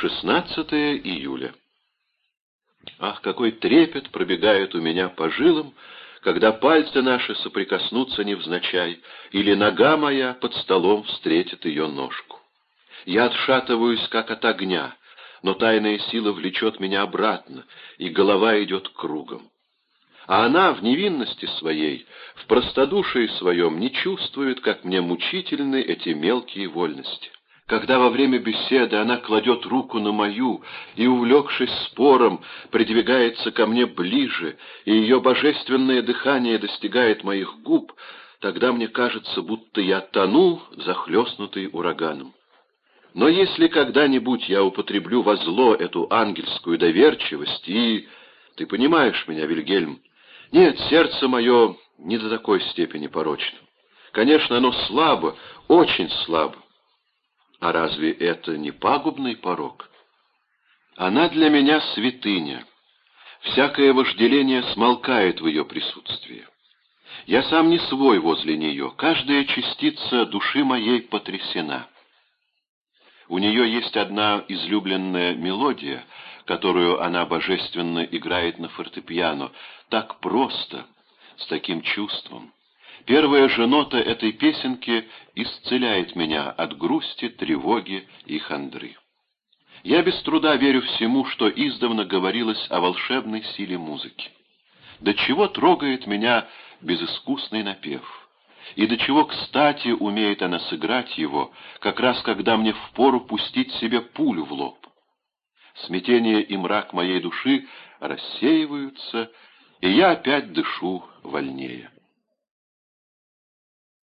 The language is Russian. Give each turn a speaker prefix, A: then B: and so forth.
A: 16 июля. Ах, какой трепет пробегает у меня по жилам, когда пальцы наши соприкоснутся невзначай, или нога моя под столом встретит ее ножку. Я отшатываюсь, как от огня, но тайная сила влечет меня обратно, и голова идет кругом. А она в невинности своей, в простодушии своем не чувствует, как мне мучительны эти мелкие вольности когда во время беседы она кладет руку на мою и, увлекшись спором, придвигается ко мне ближе, и ее божественное дыхание достигает моих губ, тогда мне кажется, будто я тону, захлестнутый ураганом. Но если когда-нибудь я употреблю во зло эту ангельскую доверчивость и... Ты понимаешь меня, Вильгельм? Нет, сердце мое не до такой степени порочно. Конечно, оно слабо, очень слабо. А разве это не пагубный порог? Она для меня святыня. Всякое вожделение смолкает в ее присутствии. Я сам не свой возле нее, каждая частица души моей потрясена. У нее есть одна излюбленная мелодия, которую она божественно играет на фортепиано, так просто, с таким чувством. Первая же нота этой песенки исцеляет меня от грусти, тревоги и хандры. Я без труда верю всему, что издавна говорилось о волшебной силе музыки. До чего трогает меня безыскусный напев, и до чего кстати умеет она сыграть его, как раз когда мне впору пустить себе пулю в лоб. Смятение и мрак моей души рассеиваются, и я опять дышу вольнее.